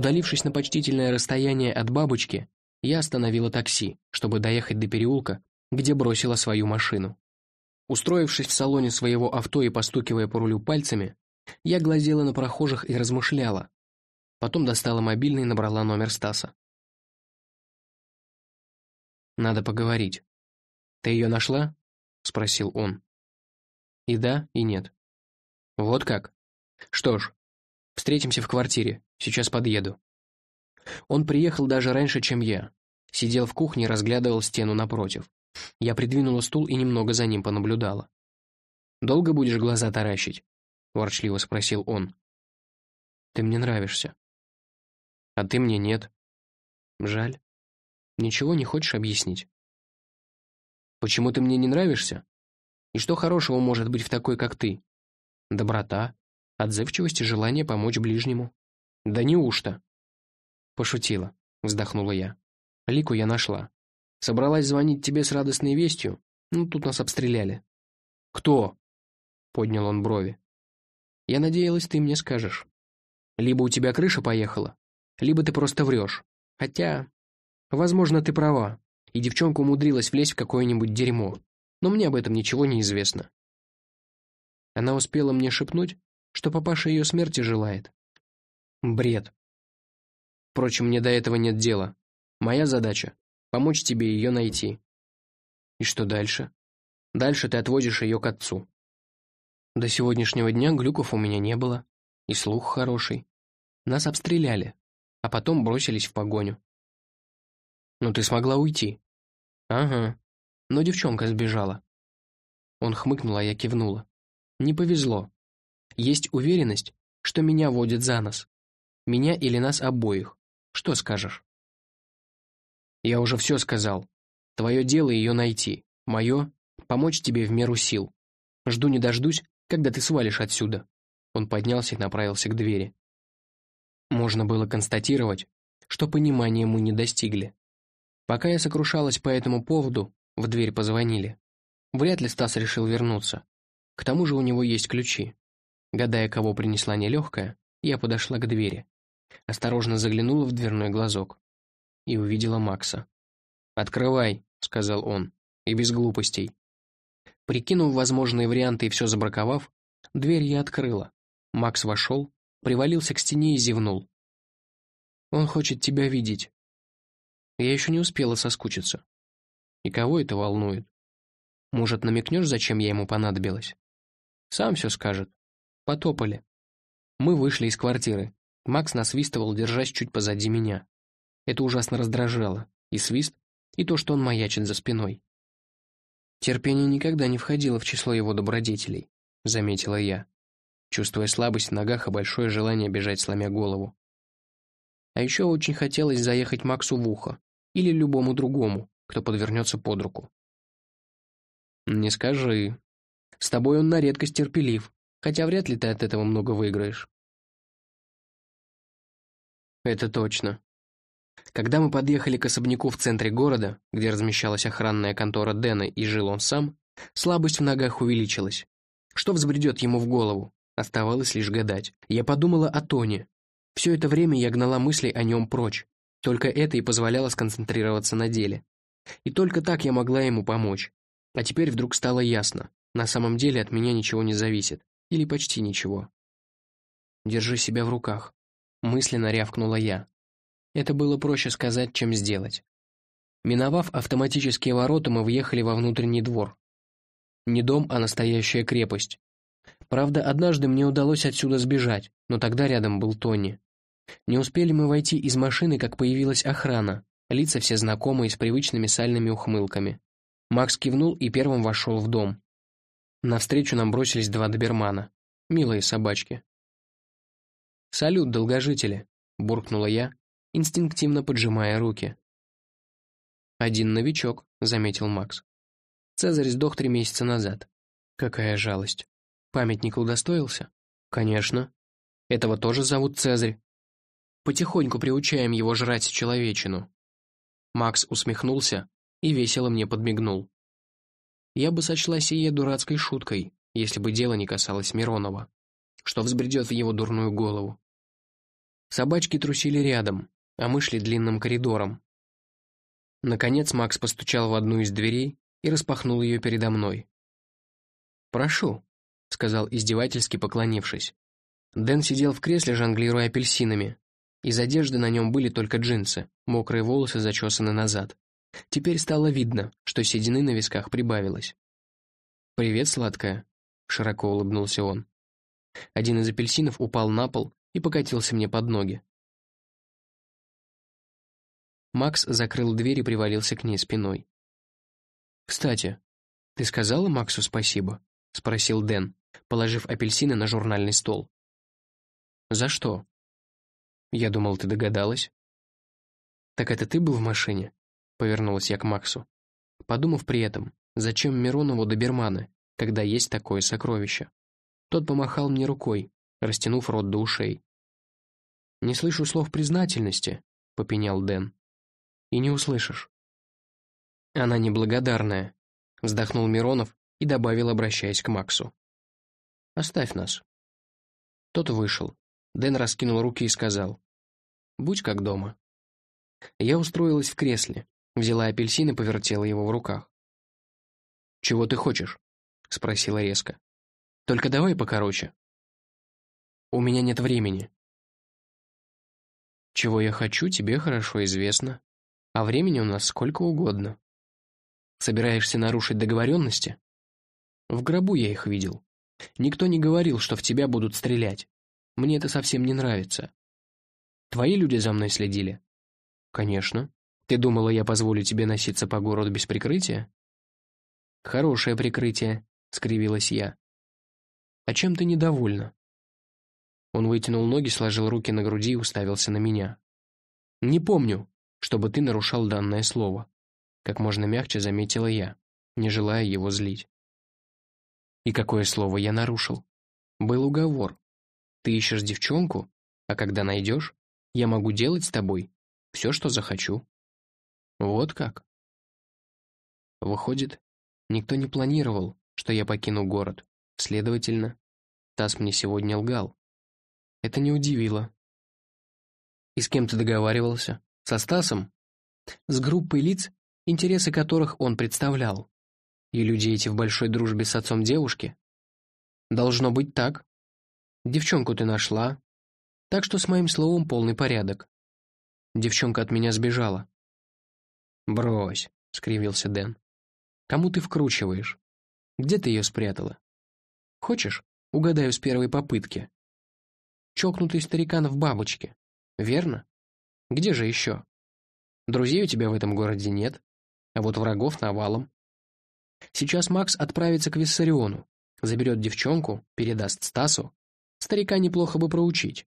Удалившись на почтительное расстояние от бабочки, я остановила такси, чтобы доехать до переулка, где бросила свою машину. Устроившись в салоне своего авто и постукивая по рулю пальцами, я глазела на прохожих и размышляла. Потом достала мобильный и набрала номер Стаса. «Надо поговорить. Ты ее нашла?» — спросил он. И да, и нет. Вот как? Что ж, встретимся в квартире, сейчас подъеду. Он приехал даже раньше, чем я. Сидел в кухне разглядывал стену напротив. Я придвинула стул и немного за ним понаблюдала. «Долго будешь глаза таращить?» — ворчливо спросил он. «Ты мне нравишься». «А ты мне нет». «Жаль. Ничего не хочешь объяснить?» «Почему ты мне не нравишься?» И что хорошего может быть в такой, как ты? Доброта, отзывчивость и желание помочь ближнему. Да неужто? Пошутила, вздохнула я. Лику я нашла. Собралась звонить тебе с радостной вестью, ну тут нас обстреляли. Кто? Поднял он брови. Я надеялась, ты мне скажешь. Либо у тебя крыша поехала, либо ты просто врешь. Хотя, возможно, ты права, и девчонка умудрилась влезть в какое-нибудь дерьмо но мне об этом ничего не известно. Она успела мне шепнуть, что папаша ее смерти желает. Бред. Впрочем, мне до этого нет дела. Моя задача — помочь тебе ее найти. И что дальше? Дальше ты отводишь ее к отцу. До сегодняшнего дня глюков у меня не было, и слух хороший. Нас обстреляли, а потом бросились в погоню. Но ты смогла уйти. Ага, но девчонка сбежала. Он хмыкнул, а я кивнула. Не повезло. Есть уверенность, что меня водят за нос. Меня или нас обоих. Что скажешь? Я уже все сказал. Твое дело ее найти. Мое — помочь тебе в меру сил. Жду не дождусь, когда ты свалишь отсюда. Он поднялся и направился к двери. Можно было констатировать, что понимания мы не достигли. Пока я сокрушалась по этому поводу, в дверь позвонили. Вряд ли Стас решил вернуться. К тому же у него есть ключи. Гадая, кого принесла нелегкая, я подошла к двери. Осторожно заглянула в дверной глазок. И увидела Макса. «Открывай», — сказал он, — «и без глупостей». Прикинув возможные варианты и все забраковав, дверь я открыла. Макс вошел, привалился к стене и зевнул. «Он хочет тебя видеть». Я еще не успела соскучиться. И кого это волнует? Может, намекнешь, зачем я ему понадобилась? Сам все скажет. Потопали. Мы вышли из квартиры. Макс насвистывал, держась чуть позади меня. Это ужасно раздражало. И свист, и то, что он маячит за спиной. Терпение никогда не входило в число его добродетелей, заметила я, чувствуя слабость в ногах и большое желание бежать, сломя голову. А еще очень хотелось заехать Максу в ухо или любому другому, кто подвернется под руку. «Не скажи. С тобой он на редкость терпелив, хотя вряд ли ты от этого много выиграешь». «Это точно», когда мы подъехали к особняку в центре города, где размещалась охранная контора Дэна и жил он сам, слабость в ногах увеличилась. Что взбредет ему в голову? Оставалось лишь гадать. Я подумала о Тоне. Все это время я гнала мысли о нем прочь. Только это и позволяло сконцентрироваться на деле. И только так я могла ему помочь. А теперь вдруг стало ясно. На самом деле от меня ничего не зависит. Или почти ничего. «Держи себя в руках», — мысленно рявкнула я. Это было проще сказать, чем сделать. Миновав автоматические ворота, мы въехали во внутренний двор. Не дом, а настоящая крепость. Правда, однажды мне удалось отсюда сбежать, но тогда рядом был Тони. Не успели мы войти из машины, как появилась охрана, лица все знакомые с привычными сальными ухмылками. Макс кивнул и первым вошел в дом. Навстречу нам бросились два добермана. Милые собачки. «Салют, долгожители!» — буркнула я, инстинктивно поджимая руки. «Один новичок», — заметил Макс. «Цезарь сдох три месяца назад. Какая жалость. Памятник удостоился?» «Конечно. Этого тоже зовут Цезарь. Потихоньку приучаем его жрать человечину. Макс усмехнулся и весело мне подмигнул. Я бы сочла сие дурацкой шуткой, если бы дело не касалось Миронова. Что взбредет в его дурную голову? Собачки трусили рядом, а мы шли длинным коридором. Наконец Макс постучал в одну из дверей и распахнул ее передо мной. «Прошу», — сказал издевательски поклонившись. Дэн сидел в кресле, жонглируя апельсинами. Из одежды на нем были только джинсы, мокрые волосы зачесаны назад. Теперь стало видно, что седины на висках прибавилось. «Привет, сладкая», — широко улыбнулся он. Один из апельсинов упал на пол и покатился мне под ноги. Макс закрыл дверь и привалился к ней спиной. «Кстати, ты сказала Максу спасибо?» — спросил Дэн, положив апельсины на журнальный стол. «За что?» «Я думал, ты догадалась». «Так это ты был в машине?» — повернулась я к Максу. Подумав при этом, зачем Миронову доберманы, когда есть такое сокровище? Тот помахал мне рукой, растянув рот до ушей. «Не слышу слов признательности», — попенял Дэн. «И не услышишь». «Она неблагодарная», — вздохнул Миронов и добавил, обращаясь к Максу. «Оставь нас». Тот вышел. Дэн раскинул руки и сказал. «Будь как дома». Я устроилась в кресле, взяла апельсин и повертела его в руках. «Чего ты хочешь?» — спросила резко. «Только давай покороче». «У меня нет времени», чего я хочу, тебе хорошо известно. А времени у нас сколько угодно. Собираешься нарушить договоренности? В гробу я их видел. Никто не говорил, что в тебя будут стрелять. Мне это совсем не нравится. Твои люди за мной следили? Конечно. Ты думала, я позволю тебе носиться по городу без прикрытия? Хорошее прикрытие, скривилась я. А чем ты недовольна? Он вытянул ноги, сложил руки на груди и уставился на меня. «Не помню, чтобы ты нарушал данное слово», — как можно мягче заметила я, не желая его злить. «И какое слово я нарушил?» «Был уговор. Ты ищешь девчонку, а когда найдешь, я могу делать с тобой все, что захочу». «Вот как?» Выходит, никто не планировал, что я покину город. Следовательно, Тасс мне сегодня лгал. Это не удивило. «И с кем ты договаривался? Со Стасом?» «С группой лиц, интересы которых он представлял. И люди эти в большой дружбе с отцом девушки?» «Должно быть так. Девчонку ты нашла. Так что с моим словом полный порядок. Девчонка от меня сбежала». «Брось», — скривился Дэн. «Кому ты вкручиваешь? Где ты ее спрятала? Хочешь, угадаю с первой попытки?» чокнутый старикан в бабочке. Верно? Где же еще? Друзей у тебя в этом городе нет, а вот врагов навалом. Сейчас Макс отправится к Виссариону, заберет девчонку, передаст Стасу. Старика неплохо бы проучить.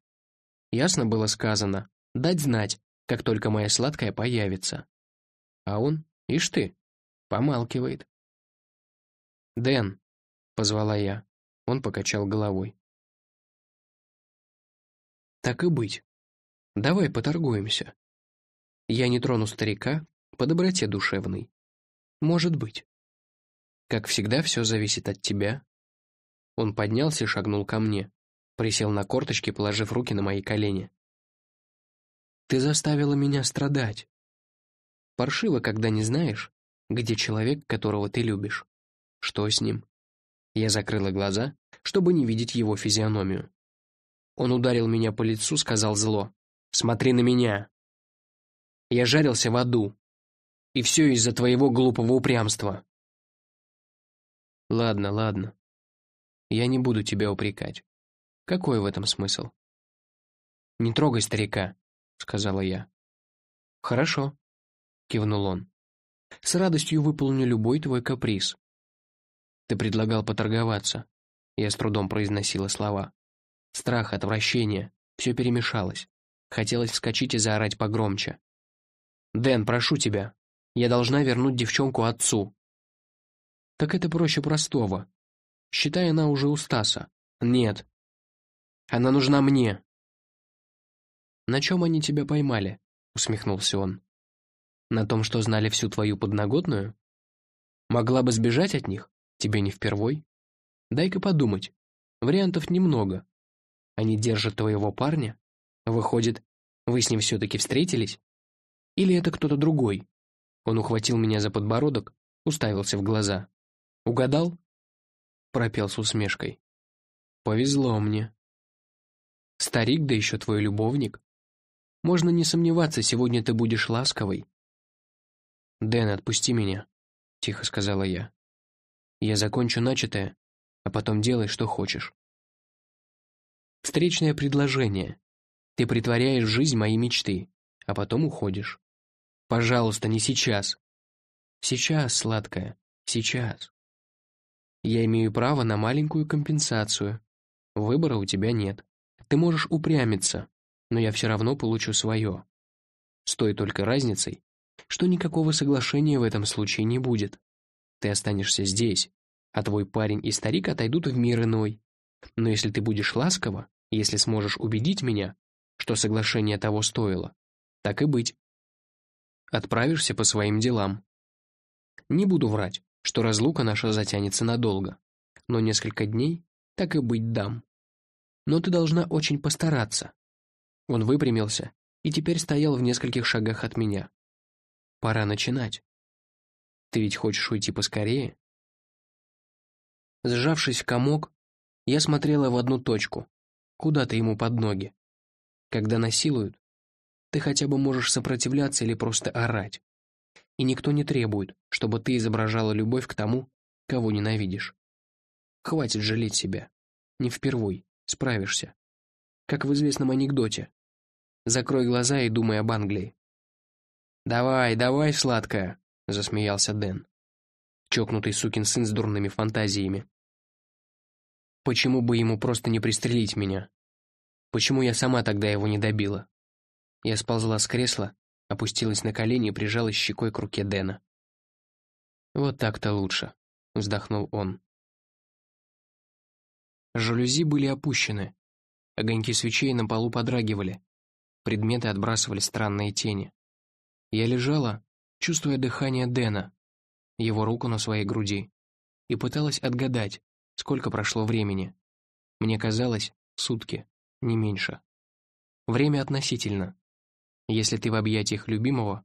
Ясно было сказано, дать знать, как только моя сладкая появится. А он, ишь ты, помалкивает. «Дэн», — позвала я. Он покачал головой. Так и быть. Давай поторгуемся. Я не трону старика по доброте душевной. Может быть. Как всегда, все зависит от тебя. Он поднялся и шагнул ко мне. Присел на корточки, положив руки на мои колени. Ты заставила меня страдать. Паршиво, когда не знаешь, где человек, которого ты любишь. Что с ним? Я закрыла глаза, чтобы не видеть его физиономию. Он ударил меня по лицу, сказал зло. «Смотри на меня!» Я жарился в аду. И все из-за твоего глупого упрямства. Ладно, ладно. Я не буду тебя упрекать. Какой в этом смысл? Не трогай старика, сказала я. Хорошо, кивнул он. С радостью выполню любой твой каприз. Ты предлагал поторговаться. Я с трудом произносила слова. Страх, отвращение. Все перемешалось. Хотелось вскочить и заорать погромче. «Дэн, прошу тебя. Я должна вернуть девчонку отцу». «Так это проще простого. Считай, она уже у Стаса». «Нет. Она нужна мне». «На чем они тебя поймали?» — усмехнулся он. «На том, что знали всю твою подноготную? Могла бы сбежать от них? Тебе не впервой? Дай-ка подумать. Вариантов немного. Они держат твоего парня? Выходит, вы с ним все-таки встретились? Или это кто-то другой? Он ухватил меня за подбородок, уставился в глаза. «Угадал?» Пропел с усмешкой. «Повезло мне». «Старик, да еще твой любовник. Можно не сомневаться, сегодня ты будешь ласковой». «Дэн, отпусти меня», — тихо сказала я. «Я закончу начатое, а потом делай, что хочешь». Встречное предложение. Ты притворяешь в жизнь мои мечты, а потом уходишь. Пожалуйста, не сейчас. Сейчас, сладкая, сейчас. Я имею право на маленькую компенсацию. Выбора у тебя нет. Ты можешь упрямиться, но я все равно получу свое. С той только разницей, что никакого соглашения в этом случае не будет. Ты останешься здесь, а твой парень и старик отойдут в мир иной. Но если ты будешь ласково, если сможешь убедить меня, что соглашение того стоило, так и быть. Отправишься по своим делам. Не буду врать, что разлука наша затянется надолго, но несколько дней так и быть дам. Но ты должна очень постараться. Он выпрямился и теперь стоял в нескольких шагах от меня. Пора начинать. Ты ведь хочешь уйти поскорее? Сжавшись в комок, я смотрела в одну точку, куда-то ему под ноги. Когда насилуют, ты хотя бы можешь сопротивляться или просто орать. И никто не требует, чтобы ты изображала любовь к тому, кого ненавидишь. Хватит жалеть себя. Не впервой. Справишься. Как в известном анекдоте. Закрой глаза и думай об Англии. «Давай, давай, сладкая», — засмеялся Дэн. Чокнутый сукин сын с дурными фантазиями. Почему бы ему просто не пристрелить меня? Почему я сама тогда его не добила? Я сползла с кресла, опустилась на колени и прижалась щекой к руке Дэна. «Вот так-то лучше», — вздохнул он. Жалюзи были опущены. Огоньки свечей на полу подрагивали. Предметы отбрасывали странные тени. Я лежала, чувствуя дыхание Дэна, его руку на своей груди, и пыталась отгадать, сколько прошло времени. Мне казалось, сутки не меньше. Время относительно. Если ты в объятиях любимого,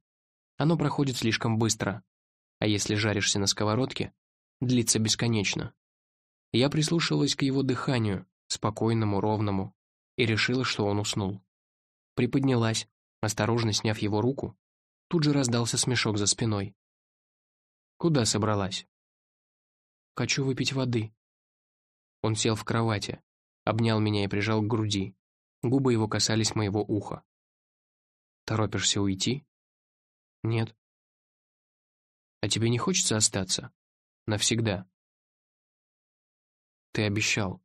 оно проходит слишком быстро, а если жаришься на сковородке, длится бесконечно. Я прислушалась к его дыханию, спокойному, ровному, и решила, что он уснул. Приподнялась, осторожно сняв его руку, тут же раздался смешок за спиной. «Куда собралась?» «Хочу выпить воды». Он сел в кровати, обнял меня и прижал к груди. Губы его касались моего уха. «Торопишься уйти?» «Нет». «А тебе не хочется остаться? Навсегда?» «Ты обещал».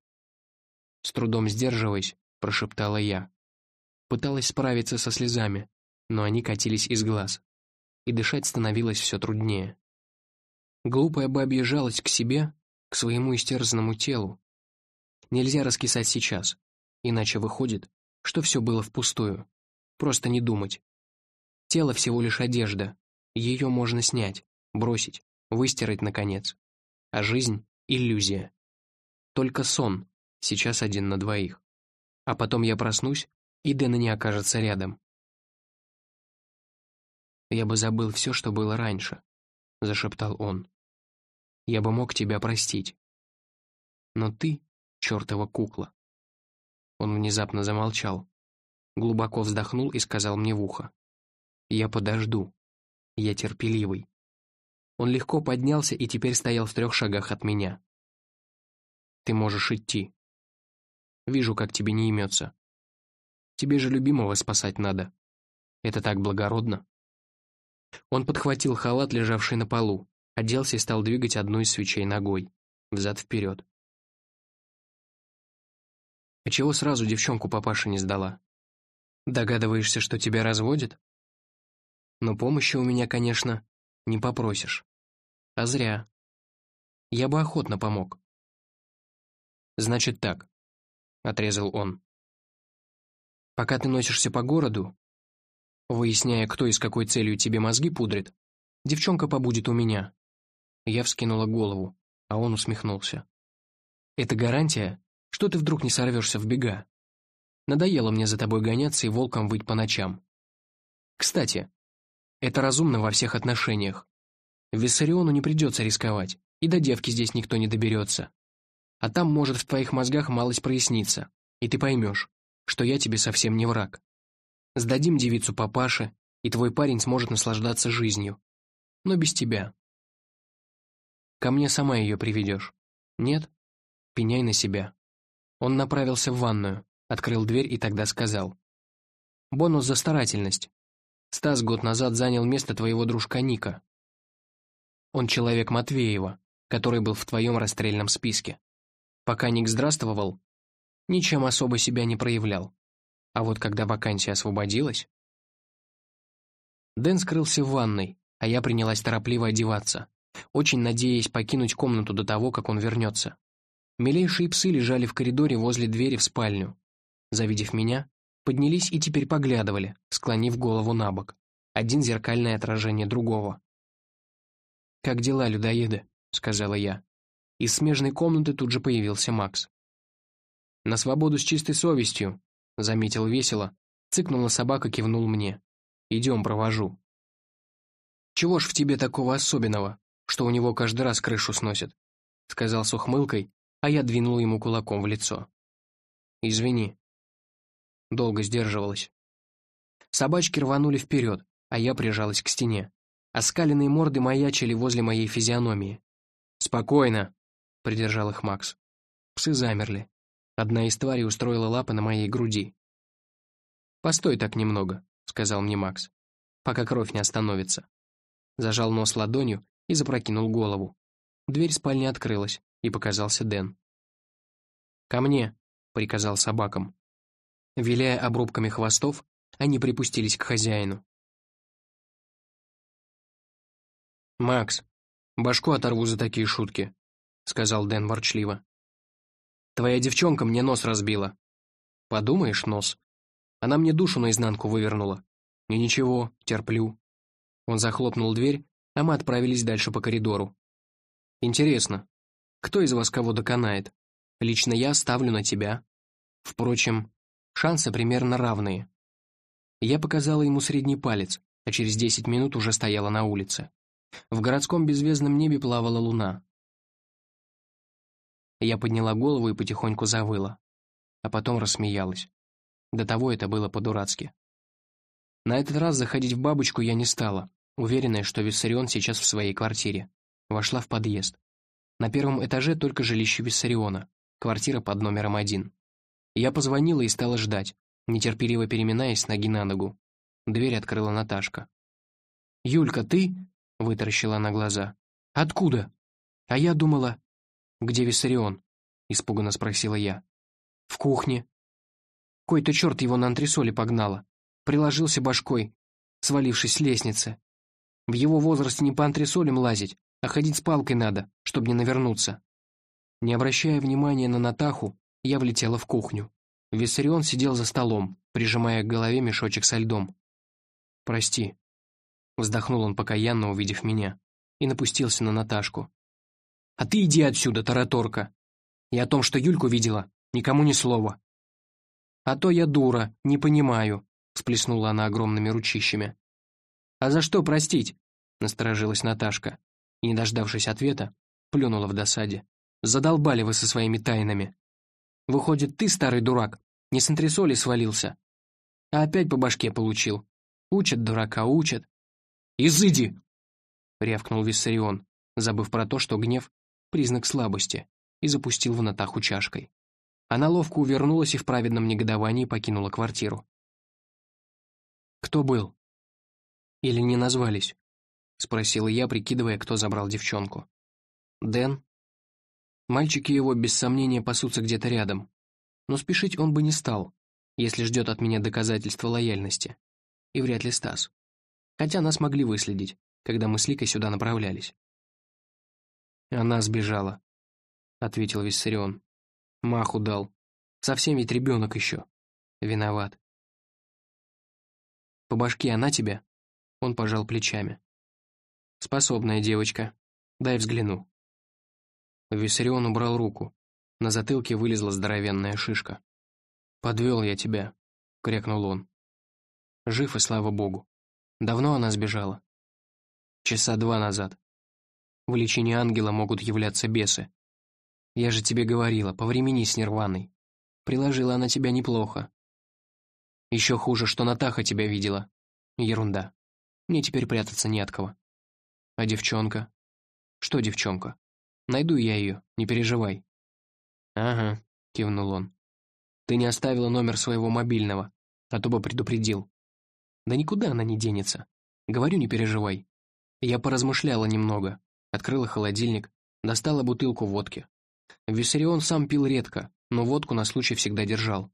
С трудом сдерживаясь, прошептала я. Пыталась справиться со слезами, но они катились из глаз, и дышать становилось все труднее. Глупая бабья жалость к себе, к своему истерзанному телу, Нельзя раскисать сейчас, иначе выходит, что все было впустую. Просто не думать. Тело всего лишь одежда, ее можно снять, бросить, выстирать наконец. А жизнь — иллюзия. Только сон, сейчас один на двоих. А потом я проснусь, и Дэна не окажется рядом. «Я бы забыл все, что было раньше», — зашептал он. «Я бы мог тебя простить. Но ты чертова кукла. Он внезапно замолчал, глубоко вздохнул и сказал мне в ухо. «Я подожду. Я терпеливый». Он легко поднялся и теперь стоял в трех шагах от меня. «Ты можешь идти. Вижу, как тебе не имется. Тебе же любимого спасать надо. Это так благородно». Он подхватил халат, лежавший на полу, оделся и стал двигать одну из свечей ногой, взад-вперед. А чего сразу девчонку папаша не сдала? Догадываешься, что тебя разводят? Но помощи у меня, конечно, не попросишь. А зря. Я бы охотно помог. Значит так, — отрезал он. Пока ты носишься по городу, выясняя, кто и с какой целью тебе мозги пудрит, девчонка побудет у меня. Я вскинула голову, а он усмехнулся. Это гарантия, что ты вдруг не сорвешься в бега? Надоело мне за тобой гоняться и волком выть по ночам. Кстати, это разумно во всех отношениях. Виссариону не придется рисковать, и до девки здесь никто не доберется. А там может в твоих мозгах малость проясниться, и ты поймешь, что я тебе совсем не враг. Сдадим девицу папаше, и твой парень сможет наслаждаться жизнью. Но без тебя. Ко мне сама ее приведешь. Нет? Пеняй на себя. Он направился в ванную, открыл дверь и тогда сказал. Бонус за старательность. Стас год назад занял место твоего дружка Ника. Он человек Матвеева, который был в твоем расстрельном списке. Пока Ник здравствовал, ничем особо себя не проявлял. А вот когда вакансия освободилась... Дэн скрылся в ванной, а я принялась торопливо одеваться, очень надеясь покинуть комнату до того, как он вернется. Милейшие псы лежали в коридоре возле двери в спальню. Завидев меня, поднялись и теперь поглядывали, склонив голову на бок. Один зеркальное отражение другого. «Как дела, людоеды?» — сказала я. Из смежной комнаты тут же появился Макс. «На свободу с чистой совестью», — заметил весело. Цыкнула собака, кивнул мне. «Идем, провожу». «Чего ж в тебе такого особенного, что у него каждый раз крышу сносит?» — сказал с ухмылкой, а я двинул ему кулаком в лицо. «Извини». Долго сдерживалась. Собачки рванули вперед, а я прижалась к стене. Оскаленные морды маячили возле моей физиономии. «Спокойно!» — придержал их Макс. Псы замерли. Одна из тварей устроила лапы на моей груди. «Постой так немного», — сказал мне Макс, «пока кровь не остановится». Зажал нос ладонью и запрокинул голову. Дверь спальни открылась, и показался Дэн. «Ко мне», — приказал собакам. Виляя обрубками хвостов, они припустились к хозяину. «Макс, башку оторву за такие шутки», — сказал Дэн ворчливо. Твоя девчонка мне нос разбила». «Подумаешь, нос. Она мне душу наизнанку вывернула. И ничего, терплю». Он захлопнул дверь, а мы отправились дальше по коридору. «Интересно, кто из вас кого доконает? Лично я ставлю на тебя. Впрочем, шансы примерно равные». Я показала ему средний палец, а через десять минут уже стояла на улице. В городском беззвездном небе плавала луна. Я подняла голову и потихоньку завыла, а потом рассмеялась. До того это было по-дурацки. На этот раз заходить в бабочку я не стала, уверенная, что Виссарион сейчас в своей квартире. Вошла в подъезд. На первом этаже только жилище Виссариона, квартира под номером один. Я позвонила и стала ждать, нетерпеливо переминаясь ноги на ногу. Дверь открыла Наташка. «Юлька, ты?» — вытаращила она глаза. «Откуда?» «А я думала...» «Где Виссарион?» — испуганно спросила я. «В кухне». Кой-то черт его на антресоли погнало. Приложился башкой, свалившись с лестницы. В его возрасте не по антресолям лазить, а ходить с палкой надо, чтобы не навернуться. Не обращая внимания на Натаху, я влетела в кухню. Виссарион сидел за столом, прижимая к голове мешочек со льдом. «Прости», — вздохнул он покаянно, увидев меня, и напустился на Наташку. А ты иди отсюда, тараторка. И о том, что Юльку видела, никому ни слова. А то я дура, не понимаю, всплеснула она огромными ручищами. А за что простить? Насторожилась Наташка. И, не дождавшись ответа, плюнула в досаде. Задолбали вы со своими тайнами. Выходит, ты, старый дурак, не с антресоли свалился, а опять по башке получил. Учат дурака, учат. «Изыди!» — рявкнул Виссарион, забыв про то, что гнев признак слабости, и запустил в Натаху чашкой. Она ловко увернулась и в праведном негодовании покинула квартиру. «Кто был?» «Или не назвались?» — спросила я, прикидывая, кто забрал девчонку. «Дэн?» Мальчики его, без сомнения, пасутся где-то рядом. Но спешить он бы не стал, если ждет от меня доказательства лояльности. И вряд ли Стас. Хотя нас могли выследить, когда мы с Ликой сюда направлялись. «Она сбежала», — ответил Виссарион. «Маху дал. Совсем ведь ребенок еще. Виноват». «По башке она тебя?» Он пожал плечами. «Способная девочка. Дай взгляну». Виссарион убрал руку. На затылке вылезла здоровенная шишка. «Подвел я тебя», — крякнул он. «Жив и слава богу. Давно она сбежала?» «Часа два назад. В лечении ангела могут являться бесы. Я же тебе говорила, повремени с Нирваной. Приложила она тебя неплохо. Еще хуже, что Натаха тебя видела. Ерунда. Мне теперь прятаться не от кого. А девчонка? Что девчонка? Найду я ее, не переживай. Ага, кивнул он. Ты не оставила номер своего мобильного, а то бы предупредил. Да никуда она не денется. Говорю, не переживай. Я поразмышляла немного, открыла холодильник, достала бутылку водки. Виссарион сам пил редко, но водку на случай всегда держал.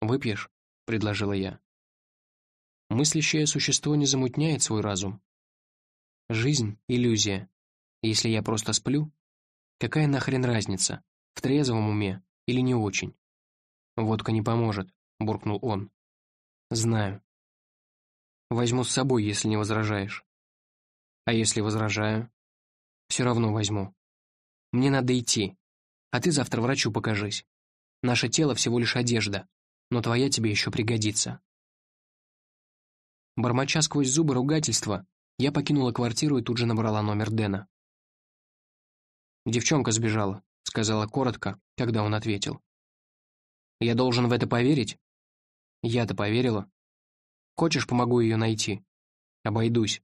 «Выпьешь?» — предложила я. Мыслящее существо не замутняет свой разум. Жизнь — иллюзия. Если я просто сплю, какая нахрен разница, в трезвом уме или не очень? «Водка не поможет», — буркнул он. «Знаю. Возьму с собой, если не возражаешь. А если возражаю? Все равно возьму. Мне надо идти. А ты завтра врачу покажись. Наше тело всего лишь одежда, но твоя тебе еще пригодится. Бормоча сквозь зубы ругательства, я покинула квартиру и тут же набрала номер Дэна. «Девчонка сбежала», — сказала коротко, когда он ответил. «Я должен в это поверить?» «Я-то поверила. Хочешь, помогу ее найти?» «Обойдусь.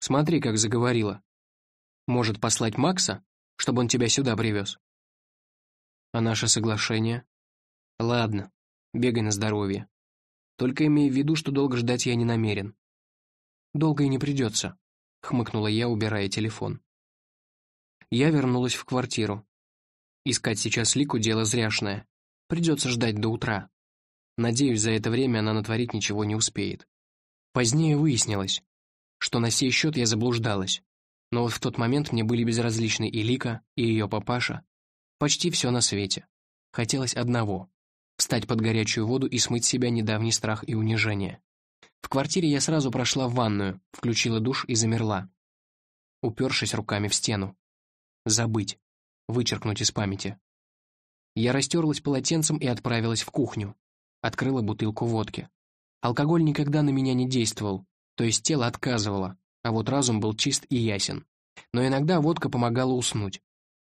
Смотри, как заговорила. Может, послать Макса, чтобы он тебя сюда привез?» А наше соглашение? Ладно, бегай на здоровье. Только имей в виду, что долго ждать я не намерен. Долго и не придется, хмыкнула я, убирая телефон. Я вернулась в квартиру. Искать сейчас Лику дело зряшное. Придется ждать до утра. Надеюсь, за это время она натворить ничего не успеет. Позднее выяснилось, что на сей счет я заблуждалась. Но вот в тот момент мне были безразличны и Лика, и ее папаша, Почти все на свете. Хотелось одного — встать под горячую воду и смыть себя недавний страх и унижение. В квартире я сразу прошла в ванную, включила душ и замерла, упершись руками в стену. Забыть. Вычеркнуть из памяти. Я растерлась полотенцем и отправилась в кухню. Открыла бутылку водки. Алкоголь никогда на меня не действовал, то есть тело отказывало, а вот разум был чист и ясен. Но иногда водка помогала уснуть.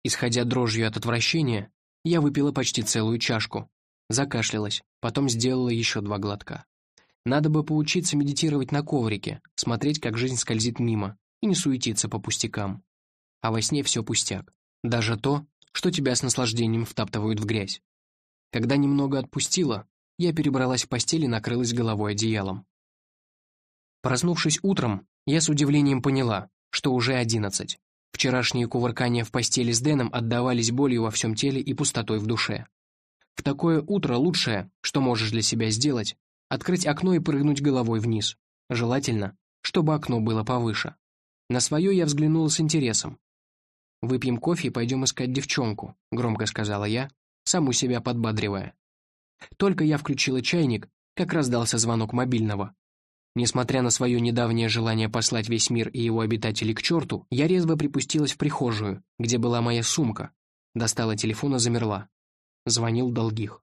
Исходя дрожью от отвращения, я выпила почти целую чашку, закашлялась, потом сделала еще два глотка. Надо бы поучиться медитировать на коврике, смотреть, как жизнь скользит мимо, и не суетиться по пустякам. А во сне все пустяк. Даже то, что тебя с наслаждением втаптывают в грязь. Когда немного отпустила, я перебралась в постель и накрылась головой одеялом. Проснувшись утром, я с удивлением поняла, что уже одиннадцать. Вчерашние кувыркания в постели с Дэном отдавались болью во всем теле и пустотой в душе. В такое утро лучшее, что можешь для себя сделать, открыть окно и прыгнуть головой вниз. Желательно, чтобы окно было повыше. На свое я взглянула с интересом. «Выпьем кофе и пойдем искать девчонку», — громко сказала я, саму себя подбадривая. Только я включила чайник, как раздался звонок мобильного. Несмотря на свое недавнее желание послать весь мир и его обитателей к черту, я резво припустилась в прихожую, где была моя сумка. Достала телефон и замерла. Звонил Долгих.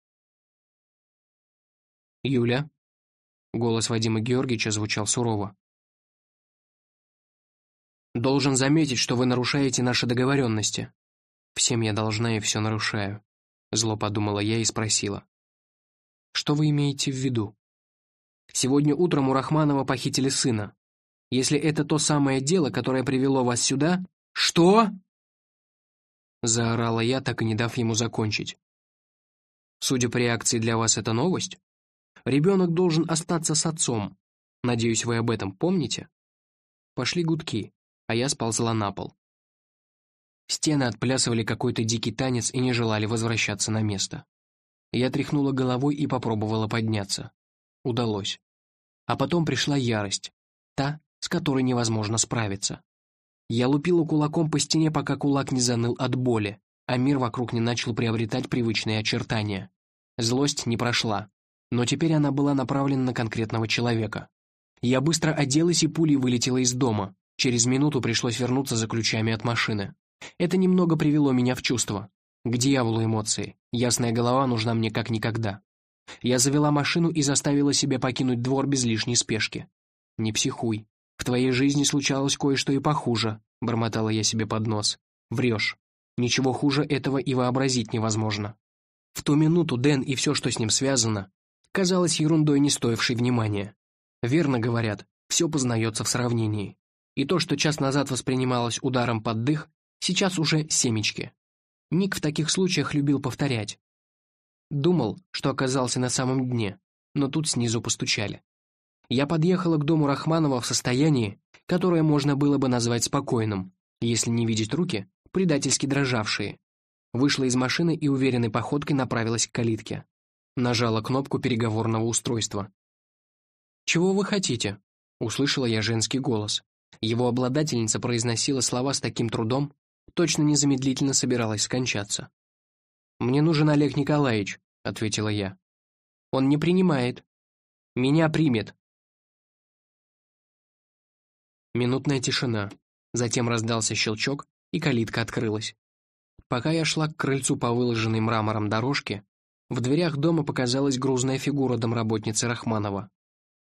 «Юля?» Голос Вадима Георгиевича звучал сурово. «Должен заметить, что вы нарушаете наши договоренности. Всем я должна и все нарушаю», — зло подумала я и спросила. «Что вы имеете в виду?» Сегодня утром у Рахманова похитили сына. Если это то самое дело, которое привело вас сюда... Что? Заорала я, так и не дав ему закончить. Судя по реакции, для вас это новость? Ребенок должен остаться с отцом. Надеюсь, вы об этом помните? Пошли гудки, а я сползла на пол. Стены отплясывали какой-то дикий танец и не желали возвращаться на место. Я тряхнула головой и попробовала подняться. Удалось. А потом пришла ярость, та, с которой невозможно справиться. Я лупила кулаком по стене, пока кулак не заныл от боли, а мир вокруг не начал приобретать привычные очертания. Злость не прошла, но теперь она была направлена на конкретного человека. Я быстро оделась и пулей вылетела из дома. Через минуту пришлось вернуться за ключами от машины. Это немного привело меня в чувство. К дьяволу эмоции. Ясная голова нужна мне как никогда. Я завела машину и заставила себя покинуть двор без лишней спешки. «Не психуй. В твоей жизни случалось кое-что и похуже», — бормотала я себе под нос. «Врешь. Ничего хуже этого и вообразить невозможно». В ту минуту Дэн и все, что с ним связано, казалось ерундой, не стоившей внимания. Верно говорят, все познается в сравнении. И то, что час назад воспринималось ударом под дых, сейчас уже семечки. Ник в таких случаях любил повторять. Думал, что оказался на самом дне, но тут снизу постучали. Я подъехала к дому Рахманова в состоянии, которое можно было бы назвать спокойным, если не видеть руки, предательски дрожавшие. Вышла из машины и уверенной походкой направилась к калитке. Нажала кнопку переговорного устройства. «Чего вы хотите?» — услышала я женский голос. Его обладательница произносила слова с таким трудом, точно незамедлительно собиралась скончаться. «Мне нужен Олег Николаевич», — ответила я. «Он не принимает». «Меня примет». Минутная тишина. Затем раздался щелчок, и калитка открылась. Пока я шла к крыльцу по выложенной мрамором дорожке, в дверях дома показалась грузная фигура домработницы Рахманова.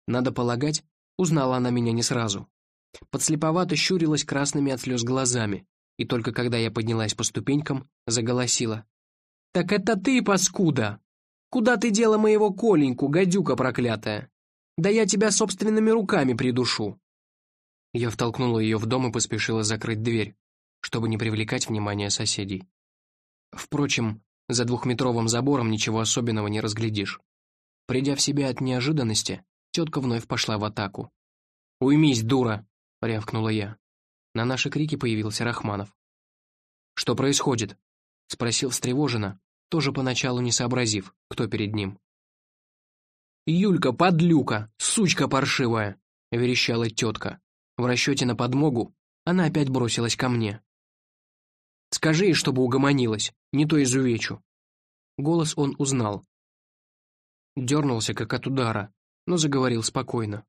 Надо полагать, узнала она меня не сразу. Подслеповато щурилась красными от слез глазами, и только когда я поднялась по ступенькам, заголосила. «Так это ты, паскуда! Куда ты дела моего Коленьку, гадюка проклятая? Да я тебя собственными руками придушу!» Я втолкнула ее в дом и поспешила закрыть дверь, чтобы не привлекать внимание соседей. Впрочем, за двухметровым забором ничего особенного не разглядишь. Придя в себя от неожиданности, тетка вновь пошла в атаку. «Уймись, дура!» — рявкнула я. На наши крики появился Рахманов. «Что происходит?» — спросил встревоженно, тоже поначалу не сообразив, кто перед ним. «Юлька, подлюка, сучка паршивая!» — верещала тетка. В расчете на подмогу она опять бросилась ко мне. Скажи ей, чтобы угомонилась, не то изувечу». Голос он узнал. Дернулся, как от удара, но заговорил спокойно.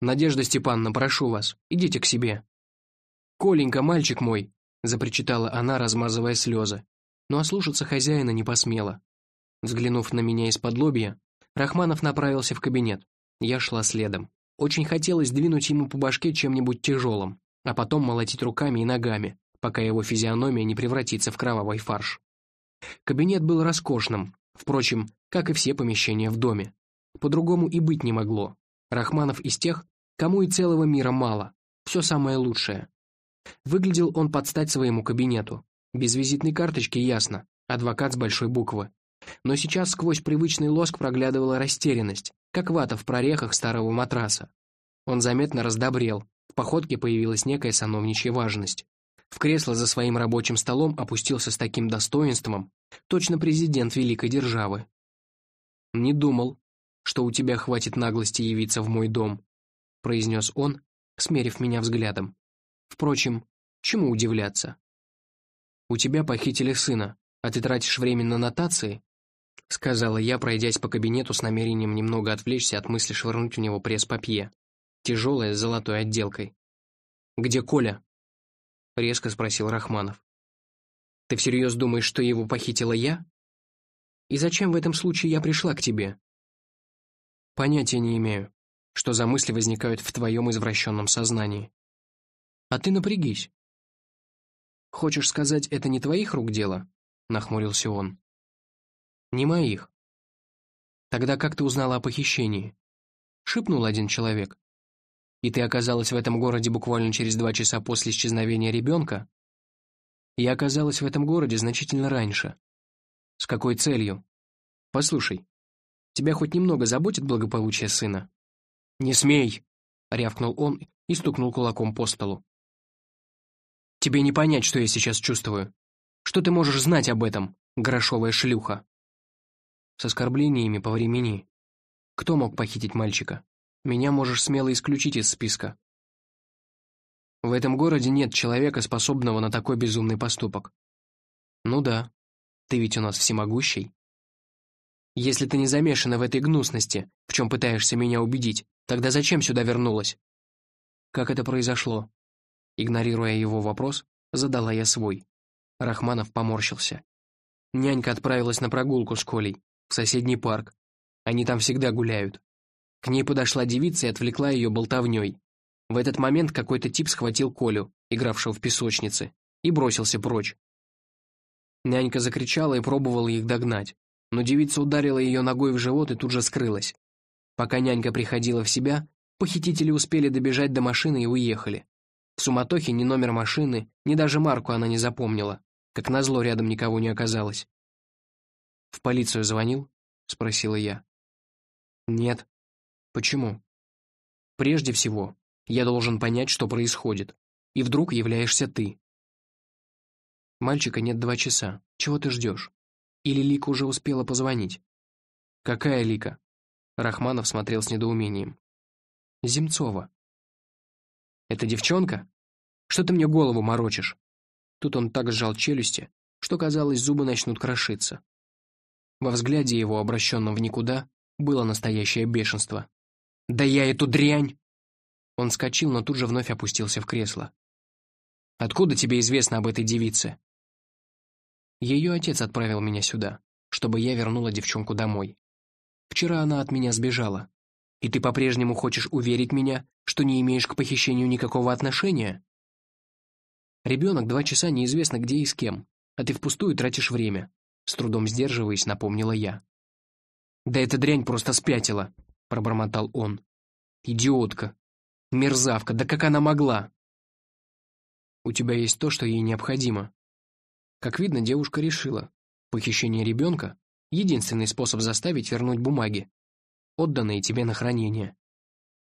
«Надежда Степановна, прошу вас, идите к себе». «Коленька, мальчик мой!» — запричитала она, размазывая слезы. Но ослушаться хозяина не посмела. Взглянув на меня из-под лобья, Рахманов направился в кабинет. Я шла следом. Очень хотелось двинуть ему по башке чем-нибудь тяжелым, а потом молотить руками и ногами, пока его физиономия не превратится в кровавый фарш. Кабинет был роскошным, впрочем, как и все помещения в доме. По-другому и быть не могло. Рахманов из тех, кому и целого мира мало, все самое лучшее. Выглядел он под стать своему кабинету. Без визитной карточки ясно, адвокат с большой буквы. Но сейчас сквозь привычный лоск проглядывала растерянность, как вата в прорехах старого матраса. Он заметно раздобрел, в походке появилась некая сановничья важность. В кресло за своим рабочим столом опустился с таким достоинством, точно президент великой державы. «Не думал, что у тебя хватит наглости явиться в мой дом», произнес он, смерив меня взглядом. «Впрочем, чему удивляться? У тебя похитили сына, а ты тратишь время на нотации?» сказала я, пройдясь по кабинету с намерением немного отвлечься от мысли швырнуть в него пресс-папье, тяжелое с золотой отделкой. «Где Коля?» — резко спросил Рахманов. «Ты всерьез думаешь, что его похитила я? И зачем в этом случае я пришла к тебе?» «Понятия не имею, что за мысли возникают в твоем извращенном сознании. А ты напрягись». «Хочешь сказать, это не твоих рук дело?» — нахмурился он. «Не моих». «Тогда как ты узнала о похищении?» Шипнул один человек. И ты оказалась в этом городе буквально через два часа после исчезновения ребенка? Я оказалась в этом городе значительно раньше. С какой целью? Послушай, тебя хоть немного заботит благополучие сына? Не смей! рявкнул он и стукнул кулаком по столу. Тебе не понять, что я сейчас чувствую. Что ты можешь знать об этом, грошовая шлюха? С оскорблениями по времени. Кто мог похитить мальчика? Меня можешь смело исключить из списка. В этом городе нет человека, способного на такой безумный поступок. Ну да, ты ведь у нас всемогущий. Если ты не замешана в этой гнусности, в чем пытаешься меня убедить, тогда зачем сюда вернулась? Как это произошло? Игнорируя его вопрос, задала я свой. Рахманов поморщился. Нянька отправилась на прогулку с Колей. в соседний парк. Они там всегда гуляют. К ней подошла девица и отвлекла ее болтовней. В этот момент какой-то тип схватил Колю, игравшего в песочнице, и бросился прочь. Нянька закричала и пробовала их догнать, но девица ударила ее ногой в живот и тут же скрылась. Пока нянька приходила в себя, похитители успели добежать до машины и уехали. В суматохе ни номер машины, ни даже марку она не запомнила. Как назло, рядом никого не оказалось. «В полицию звонил?» — спросила я. «Нет». «Почему?» «Прежде всего, я должен понять, что происходит. И вдруг являешься ты». «Мальчика нет два часа. Чего ты ждешь? Или Лика уже успела позвонить?» «Какая Лика?» Рахманов смотрел с недоумением. «Земцова». «Это девчонка?» Что ты мне голову морочишь?» Тут он так сжал челюсти, что, казалось, зубы начнут крошиться. Во взгляде его, обращенном в никуда, было настоящее бешенство. «Да я эту дрянь!» Он скочил, но тут же вновь опустился в кресло. «Откуда тебе известно об этой девице?» Ее отец отправил меня сюда, чтобы я вернула девчонку домой. Вчера она от меня сбежала. И ты по-прежнему хочешь уверить меня, что не имеешь к похищению никакого отношения? Ребенок два часа неизвестно где и с кем, а ты впустую тратишь время. С трудом сдерживаясь, напомнила я. «Да эта дрянь просто спятила», — пробормотал он. «Идиотка! Мерзавка! Да как она могла?» «У тебя есть то, что ей необходимо». Как видно, девушка решила. Похищение ребенка — единственный способ заставить вернуть бумаги, отданные тебе на хранение.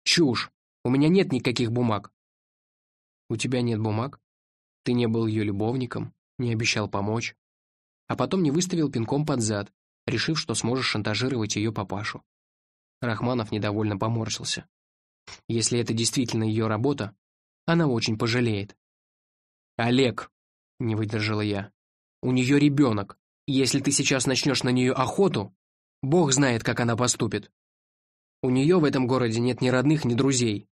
«Чушь! У меня нет никаких бумаг!» «У тебя нет бумаг?» Ты не был ее любовником, не обещал помочь, а потом не выставил пинком под зад, решив, что сможешь шантажировать ее папашу. Рахманов недовольно поморщился. Если это действительно ее работа, она очень пожалеет. «Олег», — не выдержала я, — «у нее ребенок. Если ты сейчас начнешь на нее охоту, бог знает, как она поступит. У нее в этом городе нет ни родных, ни друзей.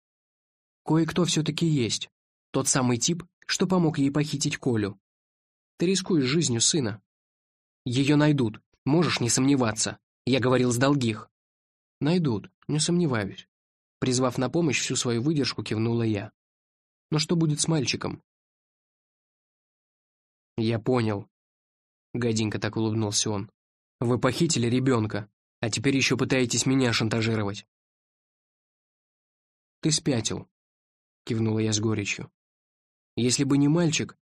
Кое-кто все-таки есть. Тот самый тип, что помог ей похитить Колю. Ты рискуешь жизнью сына. Ее найдут, можешь не сомневаться. Я говорил с долгих. Найдут, не сомневаюсь. Призвав на помощь всю свою выдержку, кивнула я. Но что будет с мальчиком? Я понял. Гаденько так улыбнулся он. Вы похитили ребенка, а теперь еще пытаетесь меня шантажировать. Ты спятил, кивнула я с горечью. Если бы не мальчик,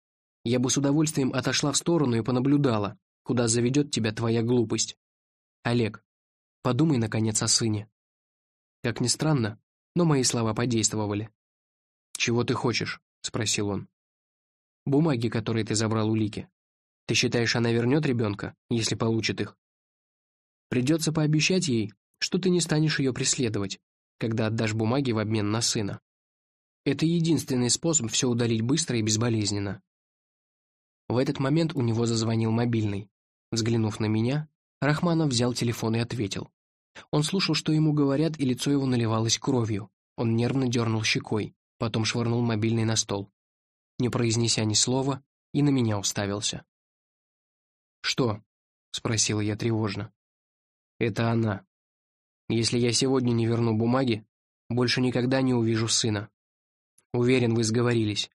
я бы с удовольствием отошла в сторону и понаблюдала, куда заведет тебя твоя глупость. Олег, подумай, наконец, о сыне. Как ни странно, но мои слова подействовали. «Чего ты хочешь?» — спросил он. «Бумаги, которые ты забрал у Лики. Ты считаешь, она вернет ребенка, если получит их? Придется пообещать ей, что ты не станешь ее преследовать, когда отдашь бумаги в обмен на сына. Это единственный способ все удалить быстро и безболезненно. В этот момент у него зазвонил мобильный. Взглянув на меня, Рахманов взял телефон и ответил. Он слушал, что ему говорят, и лицо его наливалось кровью. Он нервно дернул щекой, потом швырнул мобильный на стол. Не произнеся ни слова, и на меня уставился. «Что?» — спросила я тревожно. «Это она. Если я сегодня не верну бумаги, больше никогда не увижу сына. Уверен, вы сговорились.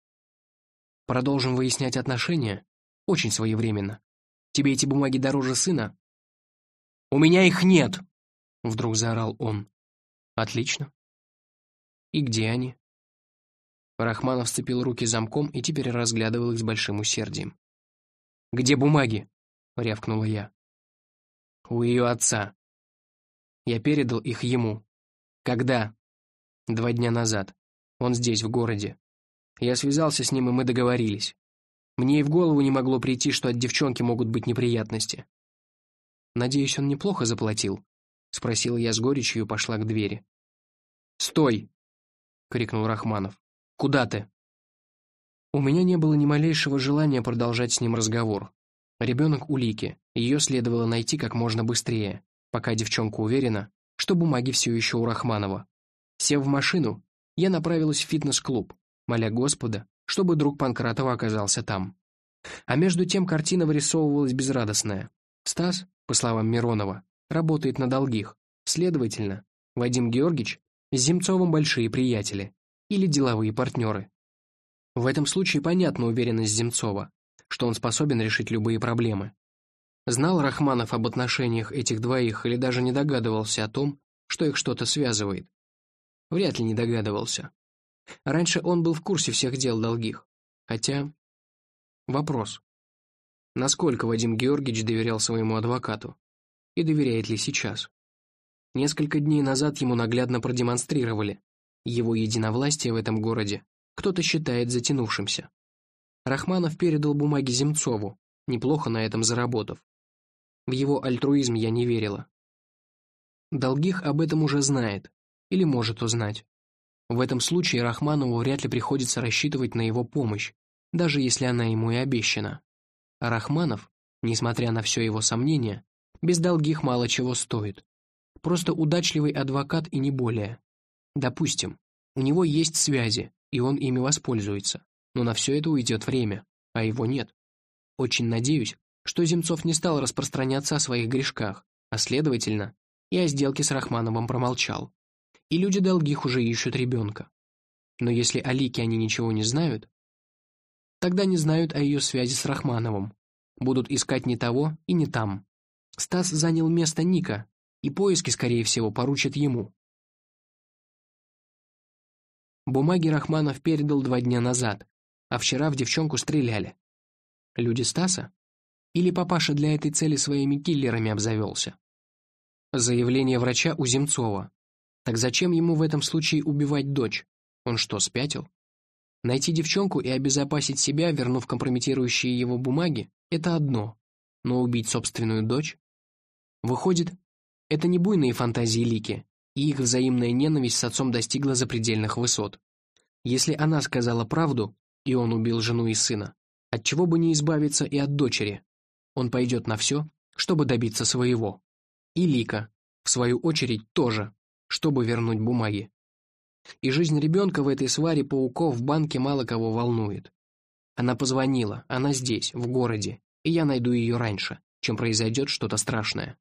Продолжим выяснять отношения? Очень своевременно. Тебе эти бумаги дороже сына? У меня их нет! Вдруг заорал он. Отлично. И где они? Рахманов сцепил руки замком и теперь разглядывал их с большим усердием. «Где бумаги?» — рявкнула я. «У ее отца. Я передал их ему. Когда?» «Два дня назад. Он здесь, в городе. Я связался с ним, и мы договорились. Мне и в голову не могло прийти, что от девчонки могут быть неприятности. «Надеюсь, он неплохо заплатил?» — спросила я с горечью и пошла к двери. «Стой!» — крикнул Рахманов. «Куда ты?» У меня не было ни малейшего желания продолжать с ним разговор. Ребенок улики, ее следовало найти как можно быстрее, пока девчонка уверена, что бумаги все еще у Рахманова. Сев в машину, я направилась в фитнес-клуб, моля Господа, чтобы друг Панкратова оказался там. А между тем картина вырисовывалась безрадостная. Стас, по словам Миронова, работает на долгих. Следовательно, Вадим Георгиевич с Земцовым большие приятели или деловые партнеры. В этом случае понятна уверенность Земцова, что он способен решить любые проблемы. Знал Рахманов об отношениях этих двоих или даже не догадывался о том, что их что-то связывает? Вряд ли не догадывался. Раньше он был в курсе всех дел долгих. Хотя... Вопрос. Насколько Вадим Георгиевич доверял своему адвокату? И доверяет ли сейчас? Несколько дней назад ему наглядно продемонстрировали. Его единовластие в этом городе кто-то считает затянувшимся. Рахманов передал бумаги Земцову, неплохо на этом заработав. В его альтруизм я не верила. Долгих об этом уже знает, или может узнать. В этом случае Рахманову вряд ли приходится рассчитывать на его помощь, даже если она ему и обещана. А Рахманов, несмотря на все его сомнения, без долгих мало чего стоит. Просто удачливый адвокат и не более. Допустим, у него есть связи, и он ими воспользуется, но на все это уйдет время, а его нет. Очень надеюсь, что Земцов не стал распространяться о своих грешках, а следовательно, и о сделке с Рахмановым промолчал. И люди долгих уже ищут ребенка. Но если о Лике они ничего не знают, тогда не знают о ее связи с Рахмановым. Будут искать не того и не там. Стас занял место Ника, и поиски, скорее всего, поручат ему. Бумаги Рахманов передал два дня назад, а вчера в девчонку стреляли. Люди Стаса? Или папаша для этой цели своими киллерами обзавелся? Заявление врача у Земцова. Так зачем ему в этом случае убивать дочь? Он что, спятил? Найти девчонку и обезопасить себя, вернув компрометирующие его бумаги, это одно. Но убить собственную дочь? Выходит, это не буйные фантазии Лики, и их взаимная ненависть с отцом достигла запредельных высот. Если она сказала правду, и он убил жену и сына, отчего бы не избавиться и от дочери? Он пойдет на все, чтобы добиться своего. И Лика, в свою очередь, тоже, чтобы вернуть бумаги. И жизнь ребенка в этой сваре пауков в банке мало кого волнует. Она позвонила, она здесь, в городе, и я найду ее раньше, чем произойдет что-то страшное.